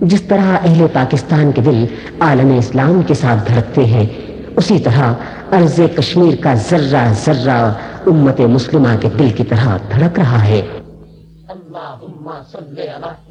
جس طرح اہل پاکستان کے دل عالم اسلام کے ساتھ دھڑکتے ہیں، اسی طرح عرض کشمیر کا ذرہ ذرہ امت مسلمہ کے دل کی طرح دھڑک رہا ہے۔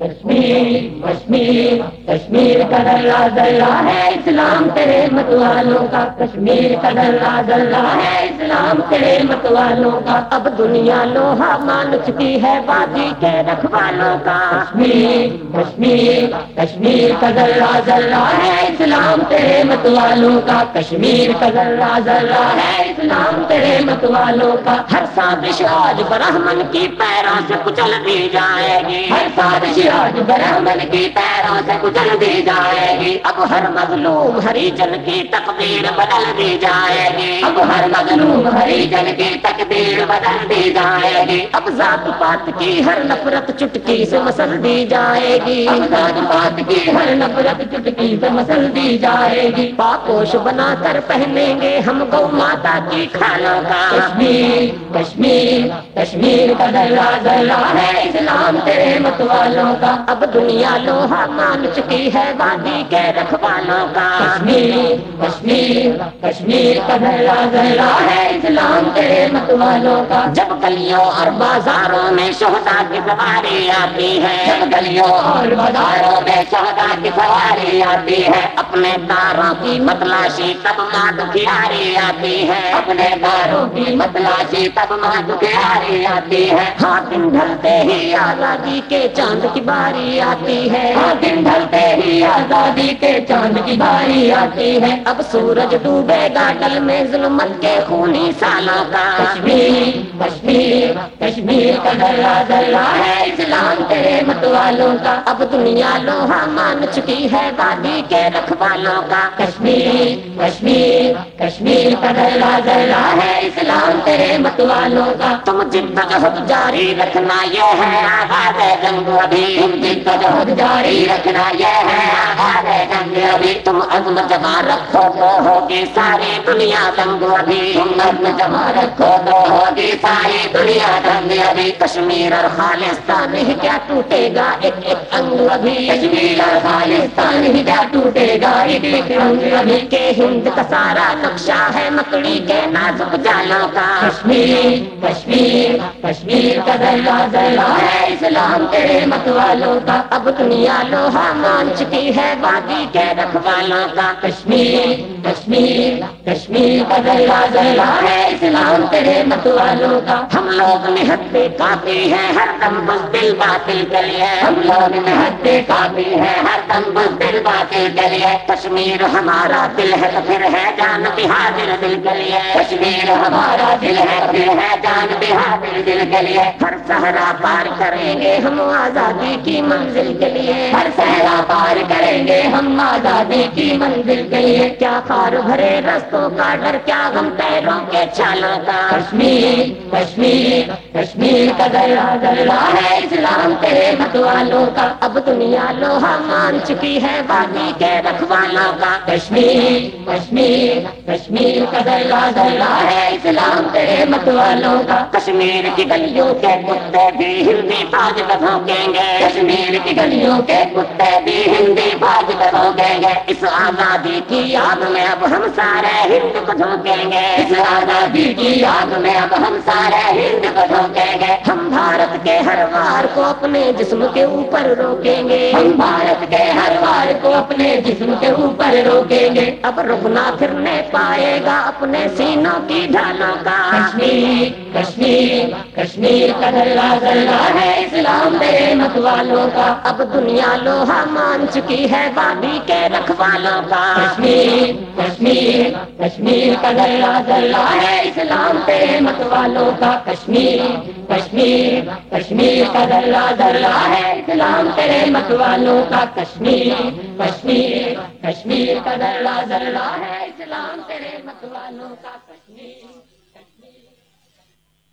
کشمیر کشمیر کشمیر کا درا درا ہے، اسلام تیرے مت والوں کا کشمیر کا درا درا ہے، اسلام تیرے مت والوں کا اب دنیا لوہا مان چکی ہے بازی کے رکھوالوں کا کشمیر کشمیر کشمیر کا درا درا ہے، اسلام تیرے مت والوں کا کشمیر کا درا درا ہے، اسلام تیرے مت والوں کا ہر سازش آج برہمن کی پیروں سے کچل دی جائے۔ گی۔ ہر سازش آج برہمن کی پیروں سے کچل دی جائے گی۔ اب ہر مظلوم ہری جن کی تقدیر بدل دی جائے گی۔ اب ہر مظلوم ہری جن کی تقدیر بدل دی جائے گی۔ اب ذات پات کی ہر نفرت چٹکی سے مسل دی جائے گی۔ اب ذات پات کی ہر نفرت چٹکی سے مسل دی جائے گی۔ پاپوش بنا کر پہنیں گے ہم گو ماتا کی کھانوں کا۔ کشمیر کشمیر کشمیر کا درا درا ہے اسلام تیرے مت والوں کا۔ اب دنیا لوہا مان چکی ہے وادی کے رکھوالوں کا۔ کشمیر کشمیر کشمیر کا درا ہے اسلام تیرے مت والوں کا۔ جب گلیوں اور بازاروں میں شہدا کی سواری آتی ہے، جب گلیوں اور بازاروں میں شہدا کی سواری آتی ہے، اپنے داروں کی متلاشی تب ماں دکھیاری آتی ہے۔ اپنے داروں کی متلاشی تب ماں دکھیاری آتی ہے۔ ہاں دن ڈھلتے ہی آزادی کے چاند کی باری آتی ہے۔ ہاں دن ڈھلتے ہی آزادی کے چاند کی باری آتی ہے۔ اب سورج ڈوبے گا ڈل میں ظلمت کے خونی سالوں کا۔ کشمیر کشمیر کشمیر کا درا درا ہے اسلام تیرے مت والوں کا۔ اب دنیا لوہا مان چکی ہے وادی کے رکھوالوں کا۔ کشمیر کشمیر کشمیر کا درا درا ہے اسلام تیرے مت والوں کا۔ تم جد جاری رکھنا یہ ہے آباد جنگ ابھی تم جد جہد جاری رکھنا یہ ہے آباد جنگ ابھی تم عزم جمع رکھو تو ہوگی ساری دنیا جنگ ابھی تم عزم جمع رکھو تو ہوگی ساری دنیا جنگ ابھی کشمیر اور خالستان ہی کیا ٹوٹے گا ایک ایک انگ ابھی کشمیر اور خالستان ہی کیا ٹوٹے گا ایک ایک انگ ابھی کے ہند کا سارا نقشہ ہے مکڑی کے نازک جالوں کا کشمیر کشمیر کشمیر کا دریا دریا ہے اسلام تیرے مت والوں کا، اب دنیا لوہا مان چکی ہے وادی کے رکھوالوں کا۔ کشمیر کشمیر کشمیر کا دریا دریا ہے اسلام تیرے مت والوں کا۔ ہم لوگ نہت پہ کافی ہے ہر دم بزدل باطل کے لیے۔ ہم لوگ نہت پہ کافی ہے ہر دم بزدل باطل کے لیے۔ کشمیر ہمارا دل ہے تو پھر ہے جان بہادر دل کے لیے۔ کشمیر ہمارا دل ہے پھر ہے جان بہادر دل کے لیے۔ ہر صحرا پار کرے کریں گے ہم آزادی کی منزل کے لیے۔ ہر صحرا پار کریں گے ہم آزادی کی منزل کے لیے۔ کیا خار بھرے رستوں کا ڈر، کیا غم پیروں کے چھالوں کا۔ کشمیر کشمیر کشمیر کا درا درا ہے اسلام تیرے مت والوں کا۔ اب دنیا لوہا مان چکی ہے وادی کے رکھوالوں کا۔ کشمیر کشمیر کشمیر کا درا درا ہے اسلام تیرے مت والوں کا۔ کشمیر کی گلیوں کے کتے بھی ہندی باز بھوکیں گے کشمیر کی گلیوں کے کتے بھی ہندی باز بھوکیں گے اس آزادی کی یاد میں اب ہم سارے ہند کو جھونکیں گے۔ اس آزادی کی یاد میں اب ہم سارے ہند کو جھونکیں گے۔ ہم بھارت کے ہر وار کو اپنے جسم کے اوپر روکیں گے۔ ہم بھارت کے ہر وار کو اپنے جسم کے اوپر روکیں گے۔ اب رکنا پھرنے پائے گا اپنے سینوں کی ڈھالوں کا۔ کشمیر کشمیر کشمیر کا درا درا ہے اسلام دے مت والوں کا۔ اب دنیا لوہا مان چکی ہے وادی کے رکھوالوں کا۔ کشمیر کشمیر کشمیر کا درا درا ہے اسلام پہ مت والوں کا کشمیر کشمیر کشمیر کا درا درا ہے اسلام تیرے مت والوں کا کشمیر کشمیر کشمیر کا درا درا ہے اسلام تیرے مت والوں کا کشمیر۔